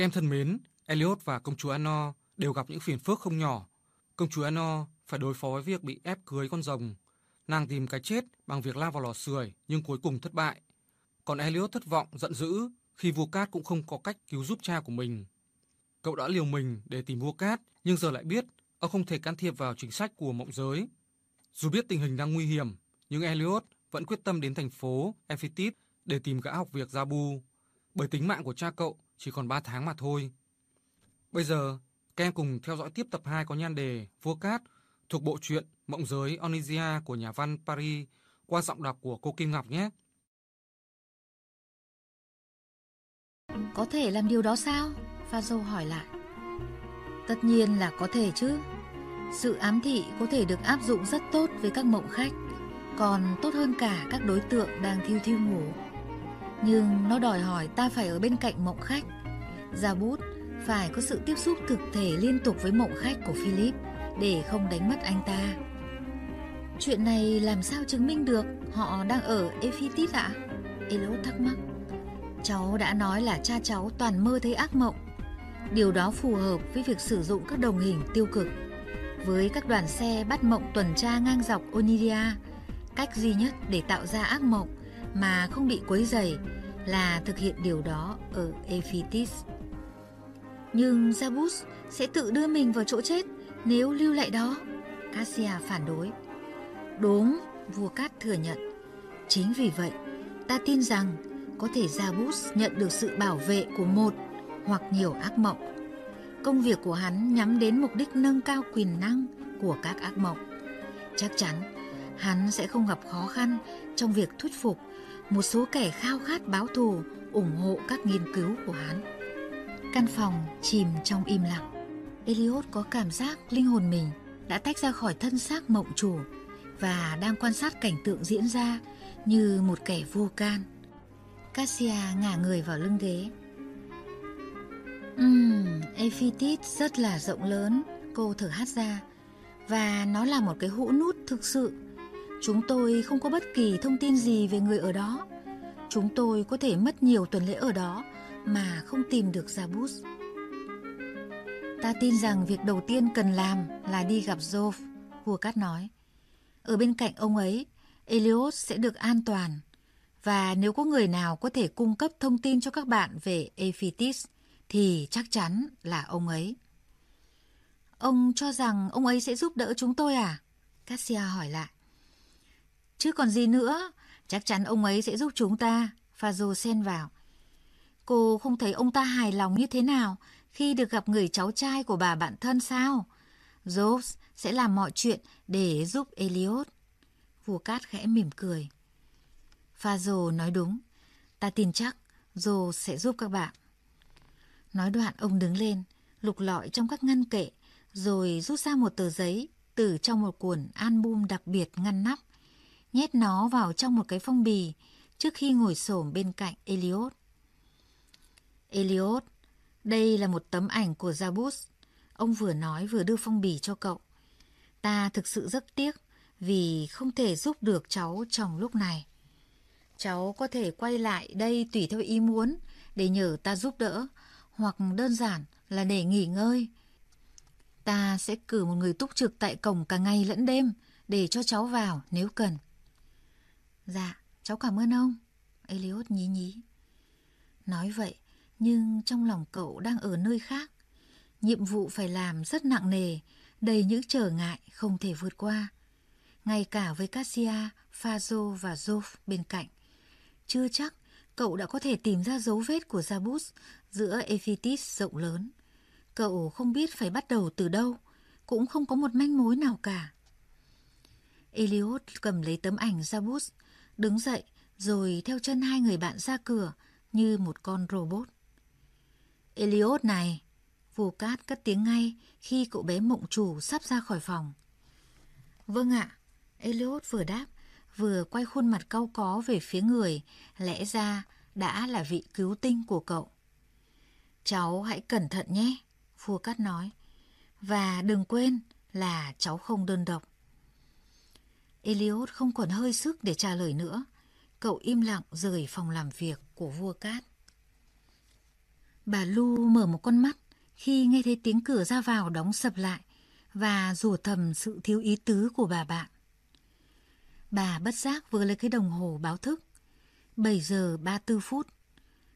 Kem thân mến, Elliot và công chúa Anor đều gặp những phiền phức không nhỏ. Công chúa Anor phải đối phó với việc bị ép cưới con rồng. Nàng tìm cái chết bằng việc lao vào lò sưởi nhưng cuối cùng thất bại. Còn Elliot thất vọng, giận dữ khi vua Cát cũng không có cách cứu giúp cha của mình. Cậu đã liều mình để tìm vua Cát nhưng giờ lại biết ông không thể can thiệp vào chính sách của mộng giới. Dù biết tình hình đang nguy hiểm, nhưng Elliot vẫn quyết tâm đến thành phố Ephitis để tìm gã học việc Jabu, bởi tính mạng của cha cậu chỉ còn 3 tháng mà thôi. Bây giờ, các em cùng theo dõi tiếp tập 2 có nhan đề Vua Cát thuộc bộ truyện Mộng giới Onisia của nhà văn Paris qua giọng đọc của cô Kim Ngọc nhé. Có thể làm điều đó sao? Pha Dâu hỏi lại. Tất nhiên là có thể chứ. Sự ám thị có thể được áp dụng rất tốt với các mộng khách, còn tốt hơn cả các đối tượng đang thiêu thiêu ngủ. Nhưng nó đòi hỏi ta phải ở bên cạnh mộng khách. Ra bút phải có sự tiếp xúc thực thể liên tục với mộng khách của Philip để không đánh mất anh ta. Chuyện này làm sao chứng minh được họ đang ở Ephitis ạ? Elo thắc mắc. Cháu đã nói là cha cháu toàn mơ thấy ác mộng. Điều đó phù hợp với việc sử dụng các đồng hình tiêu cực. Với các đoàn xe bắt mộng tuần tra ngang dọc Onidia, cách duy nhất để tạo ra ác mộng mà không bị quấy rầy là thực hiện điều đó ở Ephitis. Nhưng Jabus sẽ tự đưa mình vào chỗ chết nếu lưu lại đó. Cassia phản đối. Đúng, vua Cát thừa nhận. Chính vì vậy, ta tin rằng có thể Jabus nhận được sự bảo vệ của một hoặc nhiều ác mộng. Công việc của hắn nhắm đến mục đích nâng cao quyền năng của các ác mộng. Chắc chắn, hắn sẽ không gặp khó khăn trong việc thuyết phục một số kẻ khao khát báo thù ủng hộ các nghiên cứu của hắn. Căn phòng chìm trong im lặng. Eliot có cảm giác linh hồn mình đã tách ra khỏi thân xác mộng chủ và đang quan sát cảnh tượng diễn ra như một kẻ vô can. Cassia ngả người vào lưng ghế. Ừm, Ephitis rất là rộng lớn, cô thở hát ra. Và nó là một cái hũ nút thực sự. Chúng tôi không có bất kỳ thông tin gì về người ở đó. Chúng tôi có thể mất nhiều tuần lễ ở đó mà không tìm được zabus Ta tin rằng việc đầu tiên cần làm là đi gặp Jove, vua cát nói. Ở bên cạnh ông ấy, Elios sẽ được an toàn. Và nếu có người nào có thể cung cấp thông tin cho các bạn về Ephitis, thì chắc chắn là ông ấy. Ông cho rằng ông ấy sẽ giúp đỡ chúng tôi à? Cassia hỏi lại. Chứ còn gì nữa, chắc chắn ông ấy sẽ giúp chúng ta, Phazo xen vào. Cô không thấy ông ta hài lòng như thế nào khi được gặp người cháu trai của bà bạn thân sao? Jobs sẽ làm mọi chuyện để giúp Elliot. Vua Cát khẽ mỉm cười. Phazo nói đúng, ta tin chắc Joe sẽ giúp các bạn. Nói đoạn ông đứng lên, lục lọi trong các ngăn kệ, rồi rút ra một tờ giấy từ trong một cuộn album đặc biệt ngăn nắp, nhét nó vào trong một cái phong bì trước khi ngồi xổm bên cạnh Eliot Eliot đây là một tấm ảnh của Jabus. Ông vừa nói vừa đưa phong bì cho cậu. Ta thực sự rất tiếc vì không thể giúp được cháu trong lúc này. Cháu có thể quay lại đây tùy theo ý muốn để nhờ ta giúp đỡ, hoặc đơn giản là để nghỉ ngơi. Ta sẽ cử một người túc trực tại cổng cả ngày lẫn đêm để cho cháu vào nếu cần. Dạ, cháu cảm ơn ông. Elliot nhí nhí. Nói vậy, nhưng trong lòng cậu đang ở nơi khác. Nhiệm vụ phải làm rất nặng nề, đầy những trở ngại không thể vượt qua. Ngay cả với Cassia, Fazo và Zof bên cạnh. Chưa chắc cậu đã có thể tìm ra dấu vết của Jabus giữa Ephitis rộng lớn. Cậu không biết phải bắt đầu từ đâu, cũng không có một manh mối nào cả. Eliot cầm lấy tấm ảnh Jabus, đứng dậy rồi theo chân hai người bạn ra cửa như một con robot. Eliot này, vù cát cất tiếng ngay khi cậu bé mộng chủ sắp ra khỏi phòng. Vâng ạ, Eliot vừa đáp, vừa quay khuôn mặt cau có về phía người, lẽ ra đã là vị cứu tinh của cậu. Cháu hãy cẩn thận nhé, vua cát nói. Và đừng quên là cháu không đơn độc. Eliot không còn hơi sức để trả lời nữa. Cậu im lặng rời phòng làm việc của vua cát. Bà Lu mở một con mắt khi nghe thấy tiếng cửa ra vào đóng sập lại và rủa thầm sự thiếu ý tứ của bà bạn. Bà bất giác vừa lấy cái đồng hồ báo thức. 7 giờ 34 phút.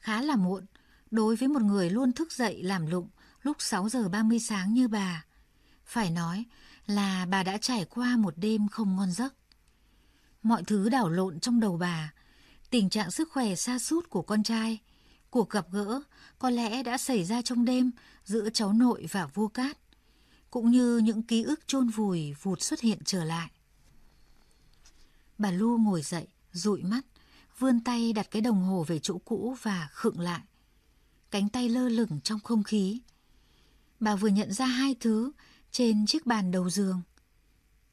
Khá là muộn, đối với một người luôn thức dậy làm lụng lúc 6 giờ 30 sáng như bà. Phải nói là bà đã trải qua một đêm không ngon giấc. Mọi thứ đảo lộn trong đầu bà. Tình trạng sức khỏe xa sút của con trai. Cuộc gặp gỡ có lẽ đã xảy ra trong đêm giữa cháu nội và vua cát. Cũng như những ký ức chôn vùi vụt xuất hiện trở lại. Bà Lu ngồi dậy, dụi mắt, vươn tay đặt cái đồng hồ về chỗ cũ và khựng lại. Cánh tay lơ lửng trong không khí. Bà vừa nhận ra hai thứ trên chiếc bàn đầu giường.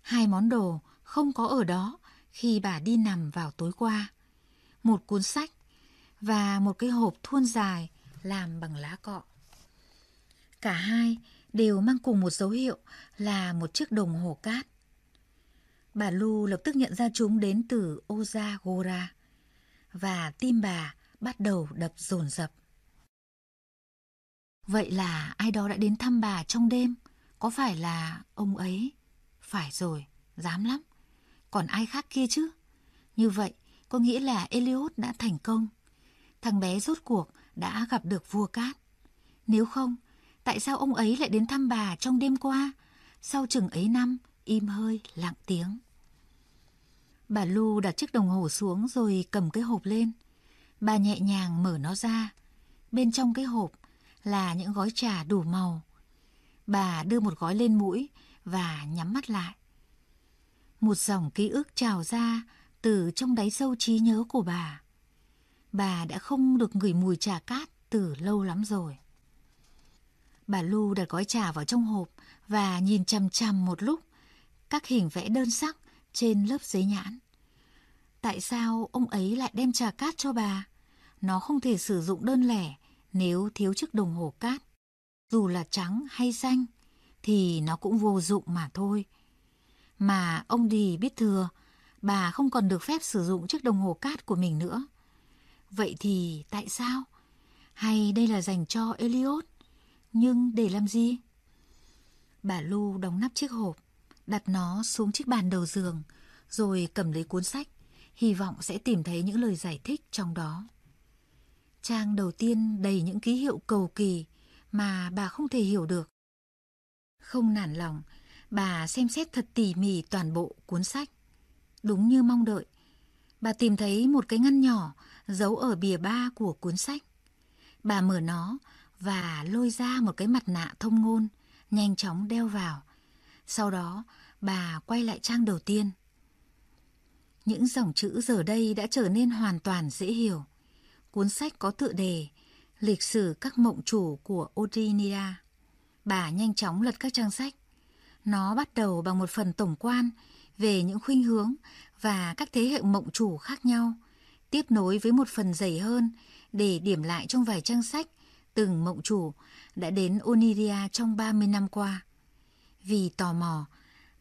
Hai món đồ không có ở đó khi bà đi nằm vào tối qua. Một cuốn sách và một cái hộp thuôn dài làm bằng lá cọ. Cả hai đều mang cùng một dấu hiệu là một chiếc đồng hồ cát. Bà Lu lập tức nhận ra chúng đến từ Ozagora và tim bà bắt đầu đập dồn dập. Vậy là ai đó đã đến thăm bà trong đêm? Có phải là ông ấy? Phải rồi, dám lắm. Còn ai khác kia chứ? Như vậy, có nghĩa là Eliot đã thành công. Thằng bé rốt cuộc đã gặp được vua cát. Nếu không, tại sao ông ấy lại đến thăm bà trong đêm qua? Sau chừng ấy năm, im hơi, lặng tiếng. Bà Lu đặt chiếc đồng hồ xuống rồi cầm cái hộp lên. Bà nhẹ nhàng mở nó ra. Bên trong cái hộp là những gói trà đủ màu. Bà đưa một gói lên mũi và nhắm mắt lại. Một dòng ký ức trào ra từ trong đáy sâu trí nhớ của bà. Bà đã không được ngửi mùi trà cát từ lâu lắm rồi. Bà Lu đặt gói trà vào trong hộp và nhìn chằm chằm một lúc các hình vẽ đơn sắc trên lớp giấy nhãn. Tại sao ông ấy lại đem trà cát cho bà? Nó không thể sử dụng đơn lẻ nếu thiếu chiếc đồng hồ cát. Dù là trắng hay xanh thì nó cũng vô dụng mà thôi. Mà ông Đì biết thừa, bà không còn được phép sử dụng chiếc đồng hồ cát của mình nữa. Vậy thì tại sao? Hay đây là dành cho Elliot? Nhưng để làm gì? Bà Lu đóng nắp chiếc hộp, đặt nó xuống chiếc bàn đầu giường, rồi cầm lấy cuốn sách, hy vọng sẽ tìm thấy những lời giải thích trong đó. Trang đầu tiên đầy những ký hiệu cầu kỳ mà bà không thể hiểu được. Không nản lòng, bà xem xét thật tỉ mỉ toàn bộ cuốn sách. Đúng như mong đợi, bà tìm thấy một cái ngăn nhỏ giấu ở bìa ba của cuốn sách. Bà mở nó và lôi ra một cái mặt nạ thông ngôn, nhanh chóng đeo vào. Sau đó, bà quay lại trang đầu tiên. Những dòng chữ giờ đây đã trở nên hoàn toàn dễ hiểu. Cuốn sách có tựa đề Lịch sử các mộng chủ của Odinia. Bà nhanh chóng lật các trang sách. Nó bắt đầu bằng một phần tổng quan về những khuynh hướng và các thế hệ mộng chủ khác nhau, tiếp nối với một phần dày hơn để điểm lại trong vài trang sách từng mộng chủ đã đến Oniria trong 30 năm qua. Vì tò mò,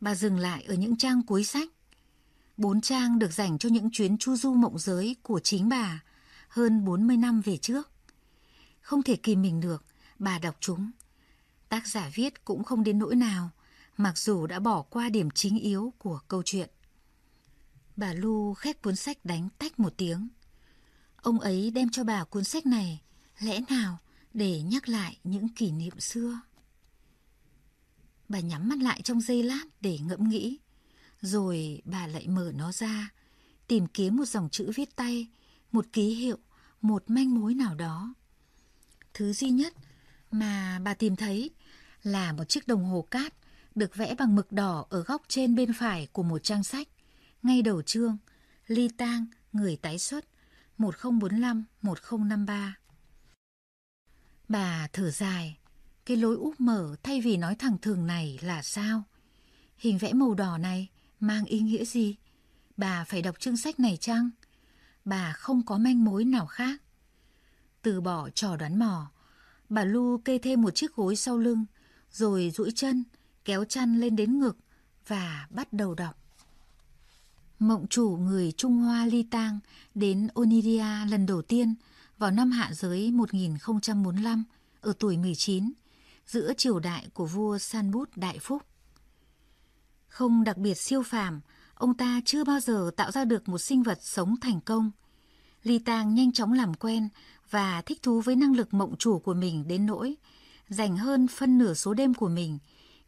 bà dừng lại ở những trang cuối sách. Bốn trang được dành cho những chuyến chu du mộng giới của chính bà hơn 40 năm về trước. Không thể kìm mình được, bà đọc chúng. Tác giả viết cũng không đến nỗi nào, mặc dù đã bỏ qua điểm chính yếu của câu chuyện. Bà Lu khép cuốn sách đánh tách một tiếng. Ông ấy đem cho bà cuốn sách này, lẽ nào để nhắc lại những kỷ niệm xưa. Bà nhắm mắt lại trong giây lát để ngẫm nghĩ, rồi bà lại mở nó ra, tìm kiếm một dòng chữ viết tay, một ký hiệu, một manh mối nào đó. Thứ duy nhất mà bà tìm thấy là một chiếc đồng hồ cát được vẽ bằng mực đỏ ở góc trên bên phải của một trang sách, ngay đầu chương, ly tang, người tái xuất, 1045-1053. Bà thở dài, cái lối úp mở thay vì nói thẳng thường này là sao? Hình vẽ màu đỏ này mang ý nghĩa gì? Bà phải đọc chương sách này chăng? Bà không có manh mối nào khác. Từ bỏ trò đoán mò, bà Lu kê thêm một chiếc gối sau lưng, rồi duỗi chân, kéo chăn lên đến ngực và bắt đầu đọc. Mộng chủ người Trung Hoa Ly Tang đến Oniria lần đầu tiên vào năm hạ giới 1045 ở tuổi 19 giữa triều đại của vua Sanbut Đại Phúc. Không đặc biệt siêu phàm, ông ta chưa bao giờ tạo ra được một sinh vật sống thành công. Ly Tang nhanh chóng làm quen và thích thú với năng lực mộng chủ của mình đến nỗi dành hơn phân nửa số đêm của mình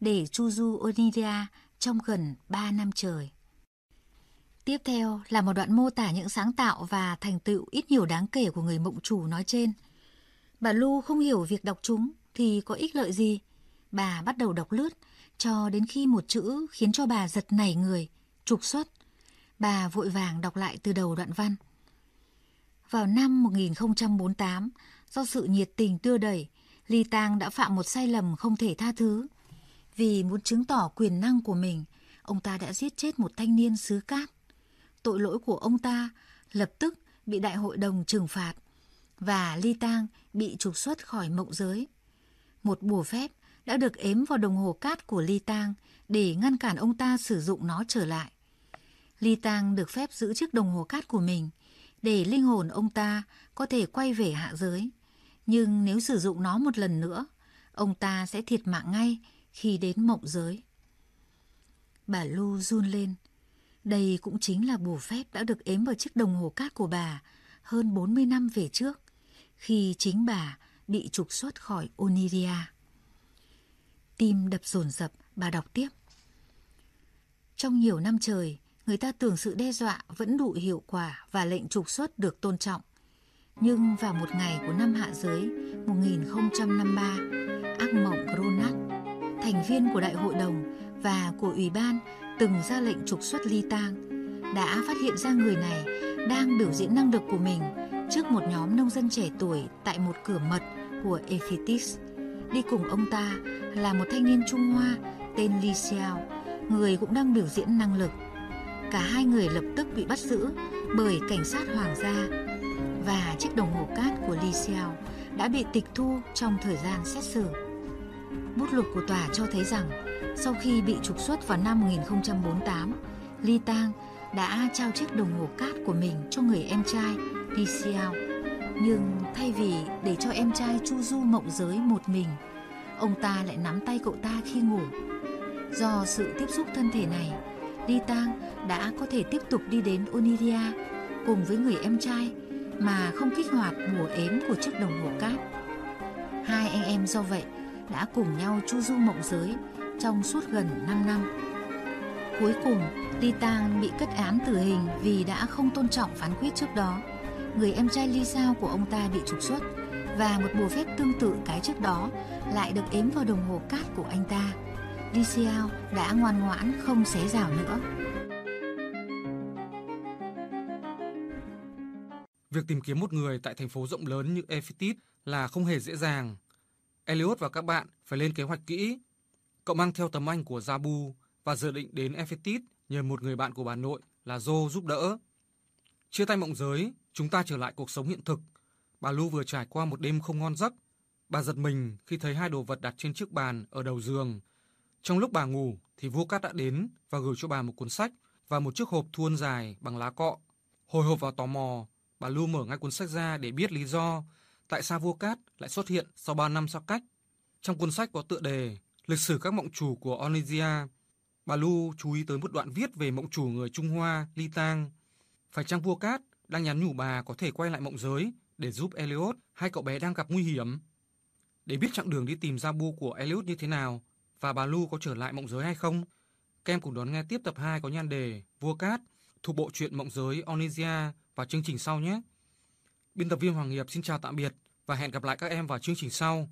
để chu du Oniria trong gần 3 năm trời. Tiếp theo là một đoạn mô tả những sáng tạo và thành tựu ít nhiều đáng kể của người mộng chủ nói trên. Bà Lu không hiểu việc đọc chúng thì có ích lợi gì. Bà bắt đầu đọc lướt cho đến khi một chữ khiến cho bà giật nảy người, trục xuất. Bà vội vàng đọc lại từ đầu đoạn văn. Vào năm 1048, do sự nhiệt tình đưa đẩy, Ly Tang đã phạm một sai lầm không thể tha thứ. Vì muốn chứng tỏ quyền năng của mình, ông ta đã giết chết một thanh niên xứ cát. Tội lỗi của ông ta lập tức bị đại hội đồng trừng phạt và Ly Tang bị trục xuất khỏi mộng giới. Một bùa phép đã được ếm vào đồng hồ cát của Ly Tang để ngăn cản ông ta sử dụng nó trở lại. Ly Tang được phép giữ chiếc đồng hồ cát của mình để linh hồn ông ta có thể quay về hạ giới. Nhưng nếu sử dụng nó một lần nữa, ông ta sẽ thiệt mạng ngay khi đến mộng giới. Bà Lu run lên. Đây cũng chính là bùa phép đã được ếm vào chiếc đồng hồ cát của bà hơn 40 năm về trước, khi chính bà bị trục xuất khỏi Oniria. Tim đập dồn dập, bà đọc tiếp. Trong nhiều năm trời, người ta tưởng sự đe dọa vẫn đủ hiệu quả và lệnh trục xuất được tôn trọng. Nhưng vào một ngày của năm hạ giới 1053, ác mộng Gronat, thành viên của đại hội đồng và của ủy ban từng ra lệnh trục xuất ly tang, đã phát hiện ra người này đang biểu diễn năng lực của mình trước một nhóm nông dân trẻ tuổi tại một cửa mật của Ephitis. Đi cùng ông ta là một thanh niên Trung Hoa tên Li Xiao, người cũng đang biểu diễn năng lực. Cả hai người lập tức bị bắt giữ bởi cảnh sát hoàng gia và chiếc đồng hồ cát của Li Xiao đã bị tịch thu trong thời gian xét xử. Bút lục của tòa cho thấy rằng sau khi bị trục xuất vào năm 1048, Li Tang đã trao chiếc đồng hồ cát của mình cho người em trai Li Xiao. Nhưng thay vì để cho em trai chu du mộng giới một mình, ông ta lại nắm tay cậu ta khi ngủ. Do sự tiếp xúc thân thể này, đi Tang đã có thể tiếp tục đi đến Oniria cùng với người em trai mà không kích hoạt mùa ếm của chiếc đồng hồ cát. Hai anh em do vậy đã cùng nhau chu du mộng giới trong suốt gần 5 năm. Cuối cùng, Li Tang bị kết án tử hình vì đã không tôn trọng phán quyết trước đó. Người em trai Li Sao của ông ta bị trục xuất và một bùa phép tương tự cái trước đó lại được ếm vào đồng hồ cát của anh ta. Li Xiao đã ngoan ngoãn không xé rào nữa. Việc tìm kiếm một người tại thành phố rộng lớn như Ephesus là không hề dễ dàng. Elliot và các bạn phải lên kế hoạch kỹ. Cậu mang theo tấm ảnh của Jabu và dự định đến Ephesus nhờ một người bạn của bà nội là Jo giúp đỡ. Chia tay mộng giới, chúng ta trở lại cuộc sống hiện thực. Bà Lu vừa trải qua một đêm không ngon giấc. Bà giật mình khi thấy hai đồ vật đặt trên chiếc bàn ở đầu giường. Trong lúc bà ngủ thì vua cát đã đến và gửi cho bà một cuốn sách và một chiếc hộp thuôn dài bằng lá cọ. Hồi hộp và tò mò, bà Lu mở ngay cuốn sách ra để biết lý do tại sao vua cát lại xuất hiện sau 3 năm xa cách. Trong cuốn sách có tựa đề Lịch sử các mộng chủ của Onisia. Bà Lu chú ý tới một đoạn viết về mộng chủ người Trung Hoa Li Tang. Phải chăng vua cát đang nhắn nhủ bà có thể quay lại mộng giới để giúp Elliot hai cậu bé đang gặp nguy hiểm? Để biết chặng đường đi tìm ra bu của Elliot như thế nào và bà Lu có trở lại mộng giới hay không, Các em cùng đón nghe tiếp tập 2 có nhan đề Vua Cát thuộc bộ truyện Mộng giới Onisia và chương trình sau nhé. Biên tập viên Hoàng Nghiệp xin chào tạm biệt và hẹn gặp lại các em vào chương trình sau.